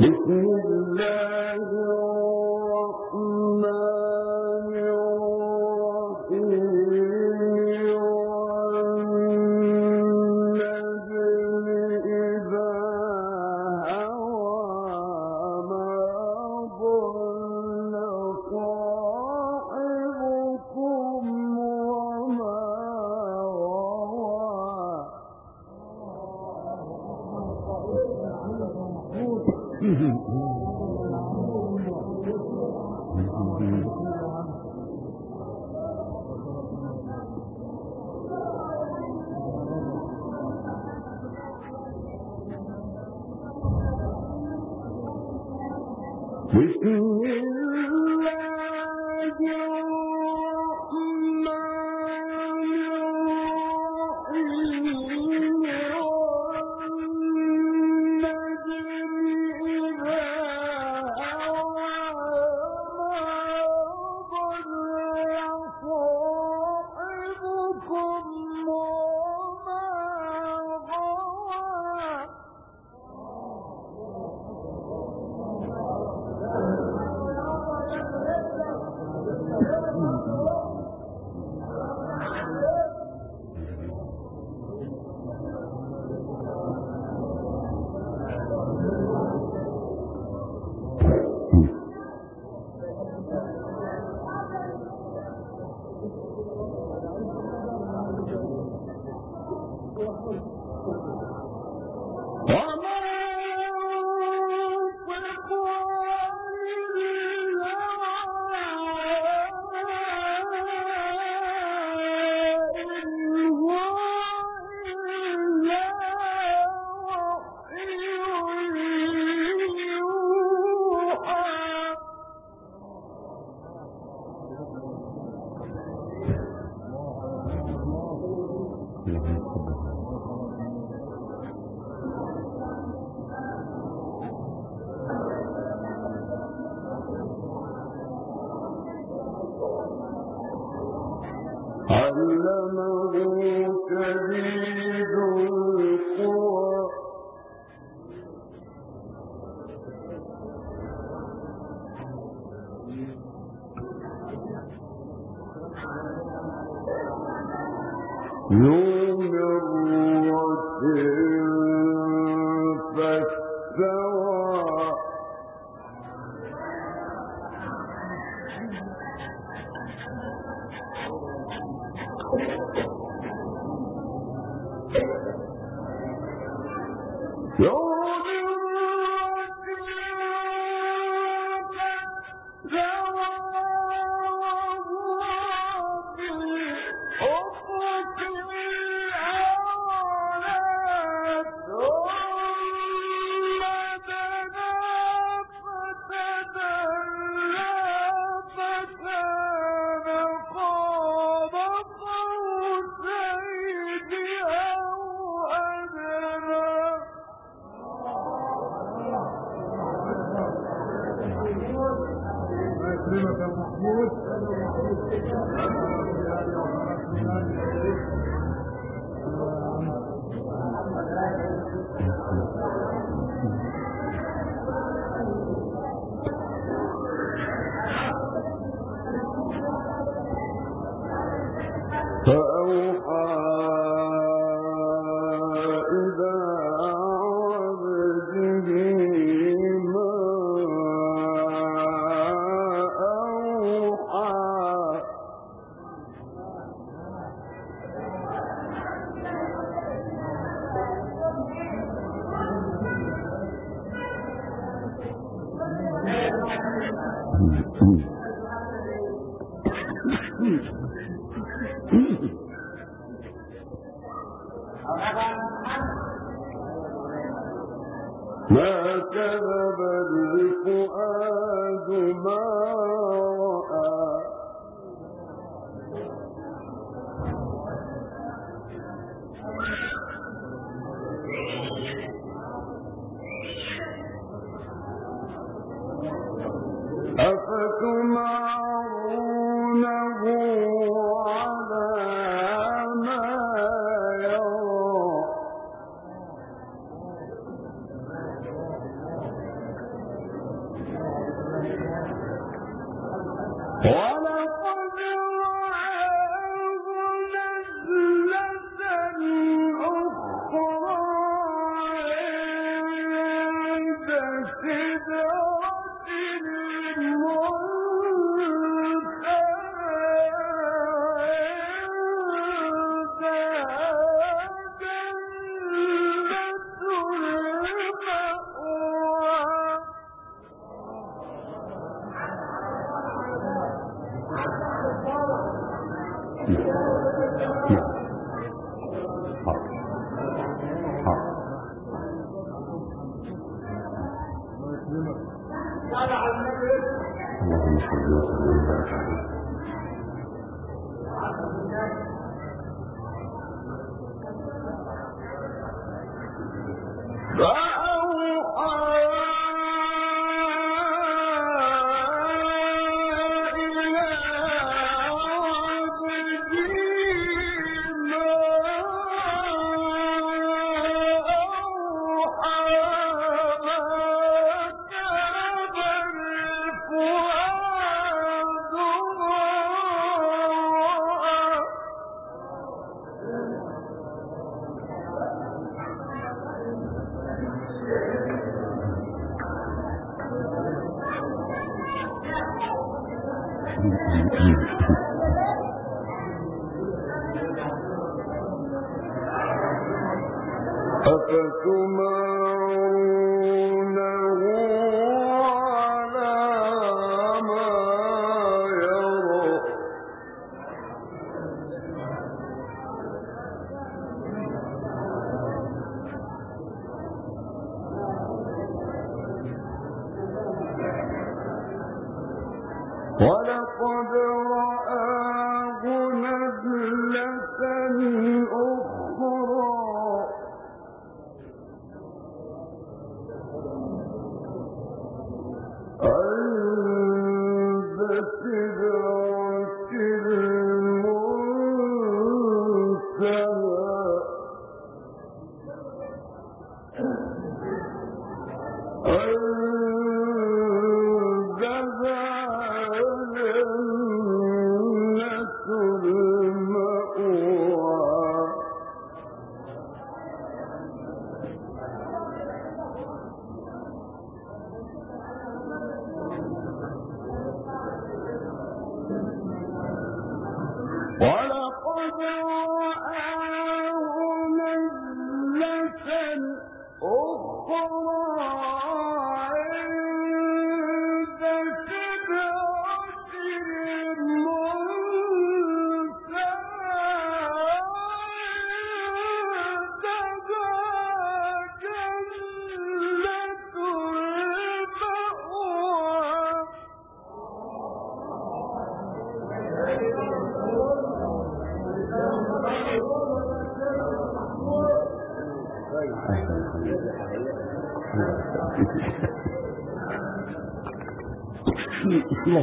بسم ذو ہوا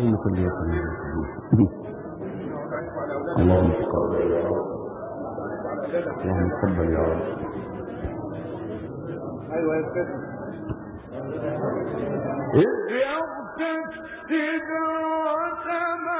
اللهم صل وسلم اللهم تقبل يا رب اللهم تقبل يا رب ايوه ما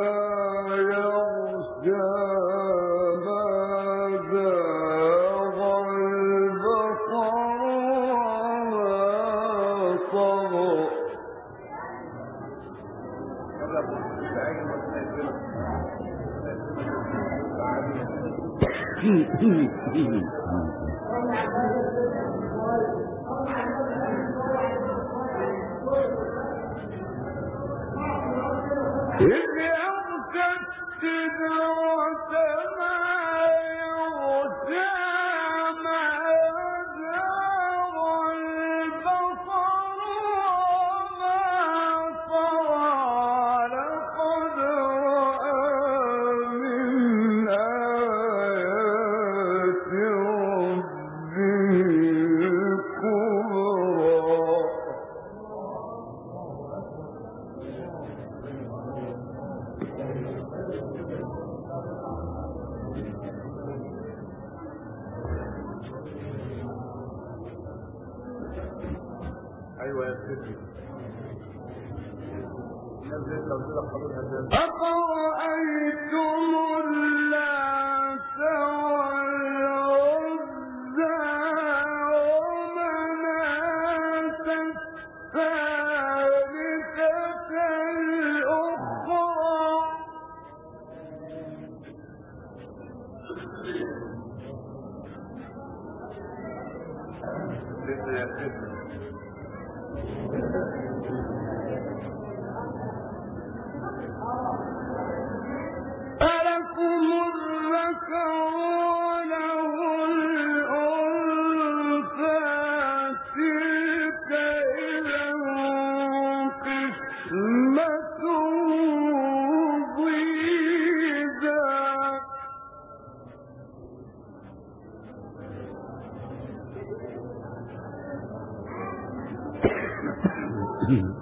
إن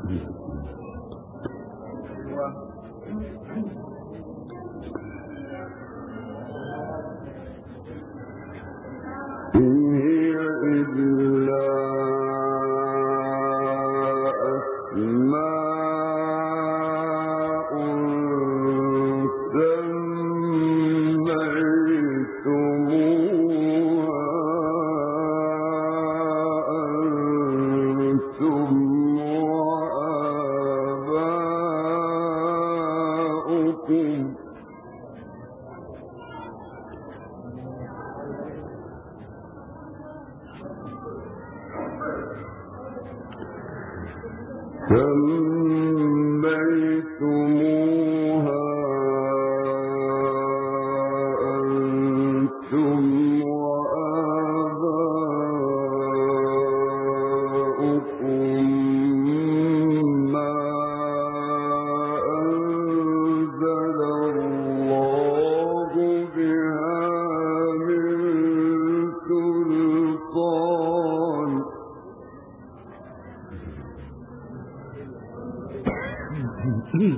جی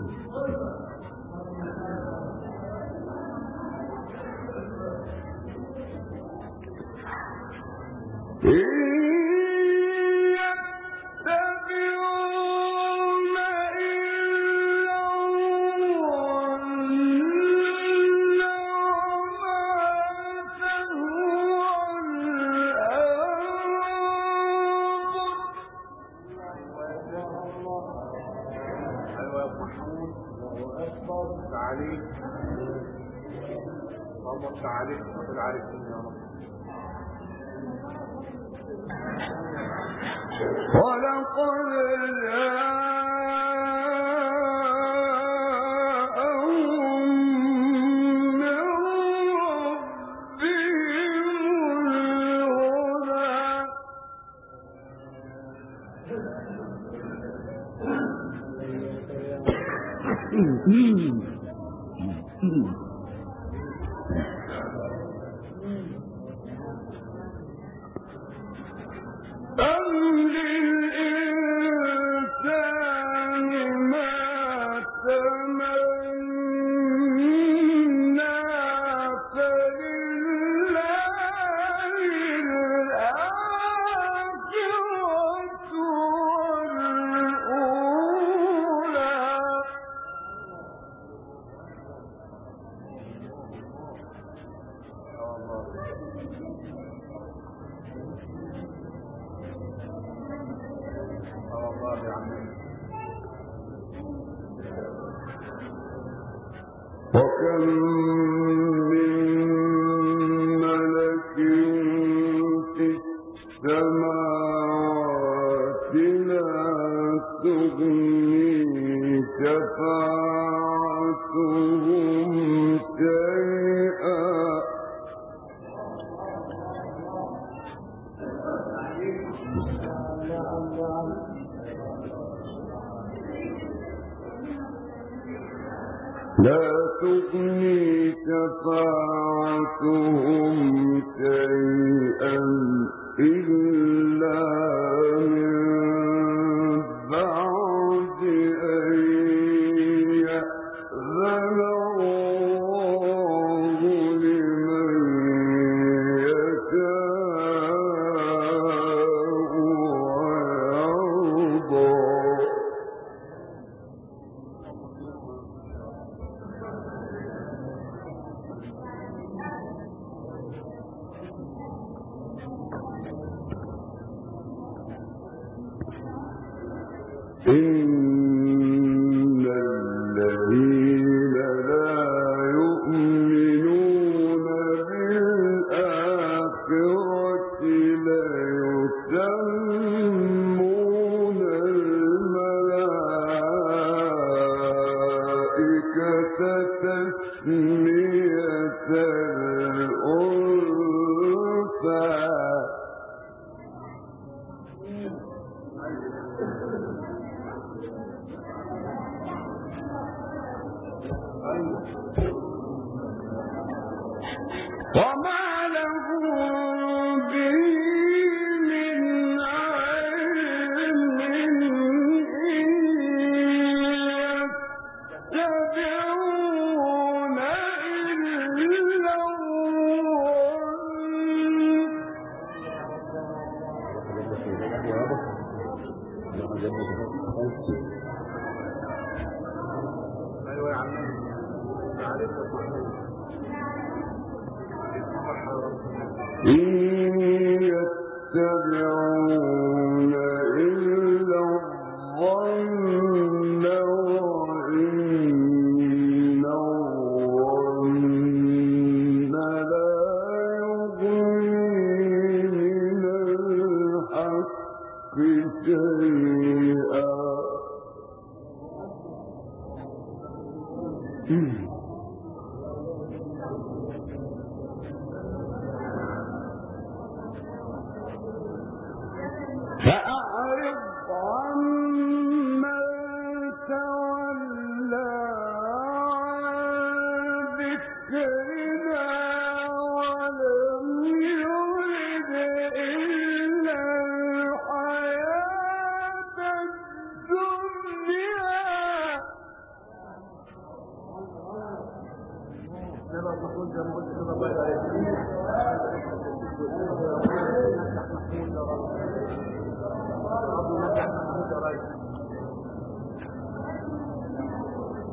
ان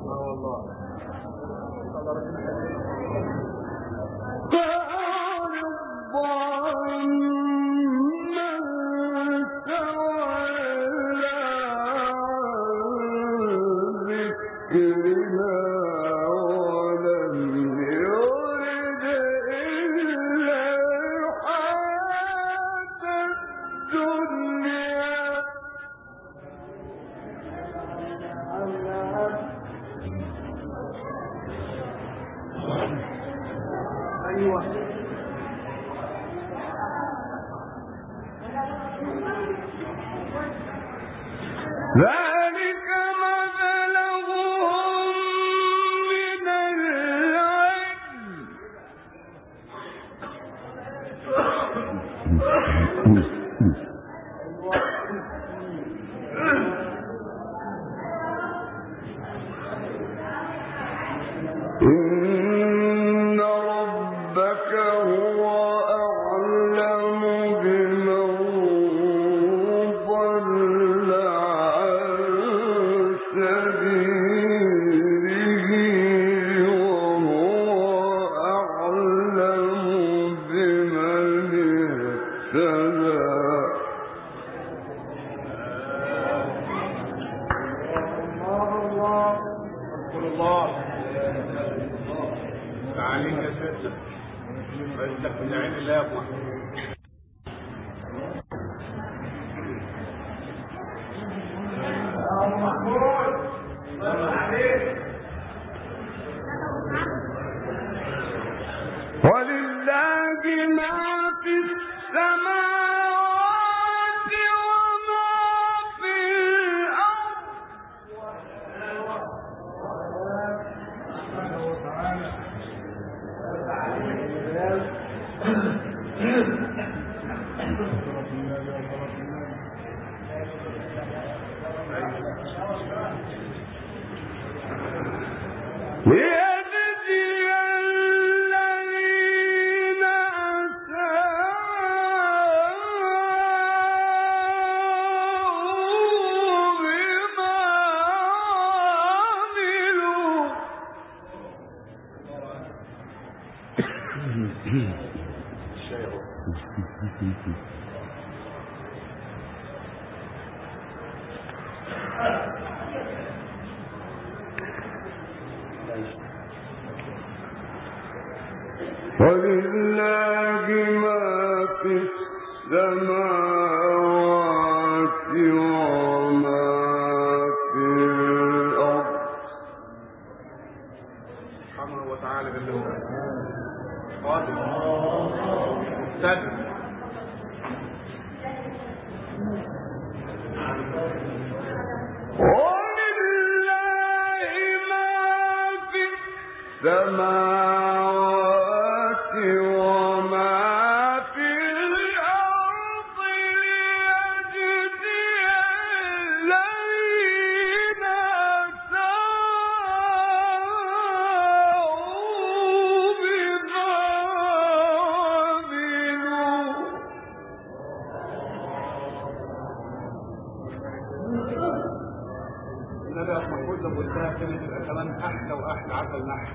الله كل يا محمود قلتها كلمة تبقى كمان أحلى عسل نحل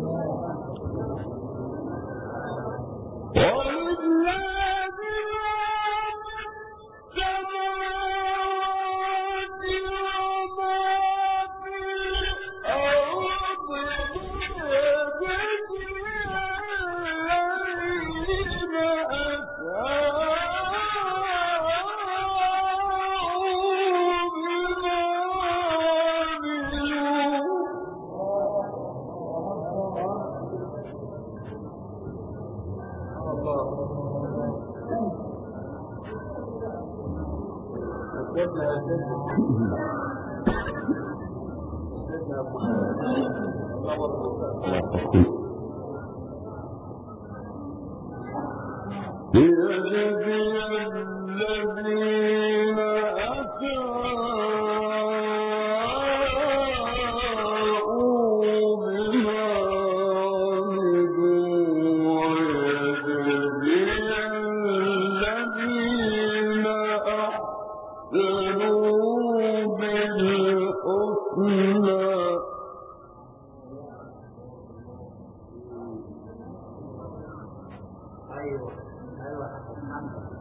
نام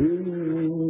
إن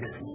حاجة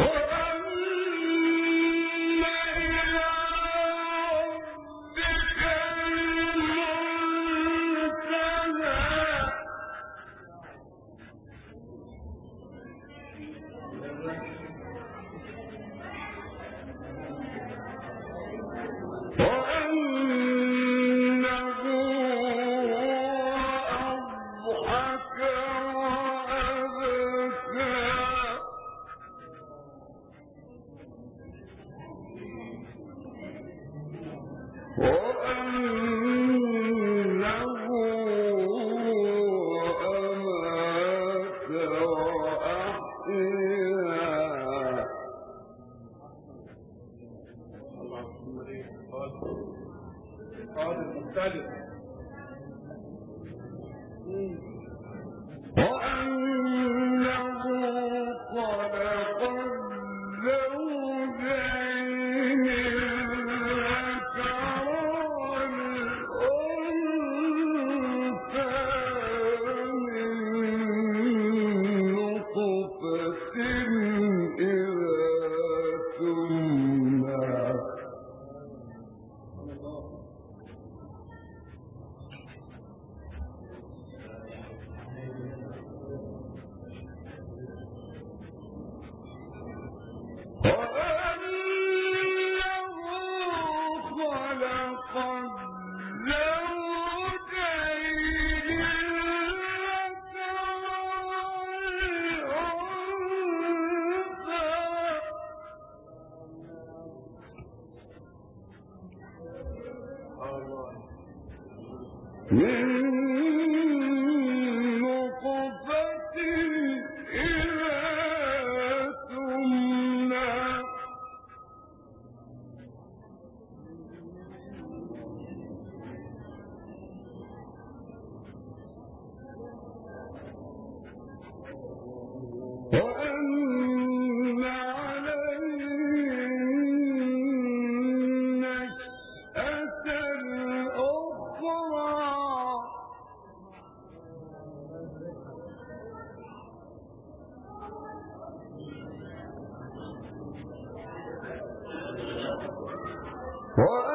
وأن وأنه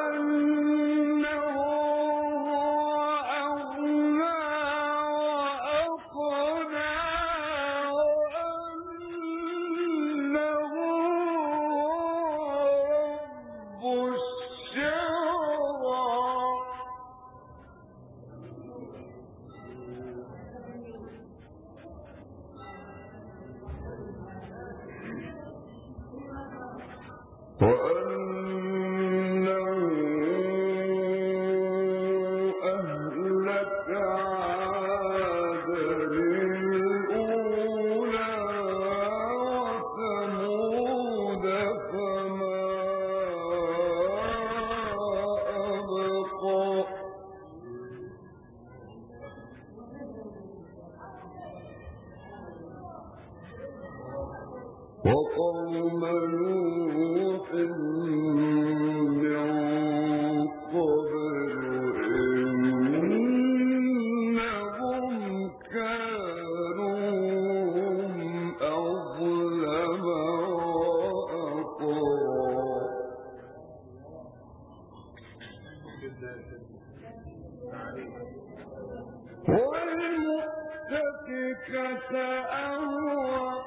والمؤتفكة أهوى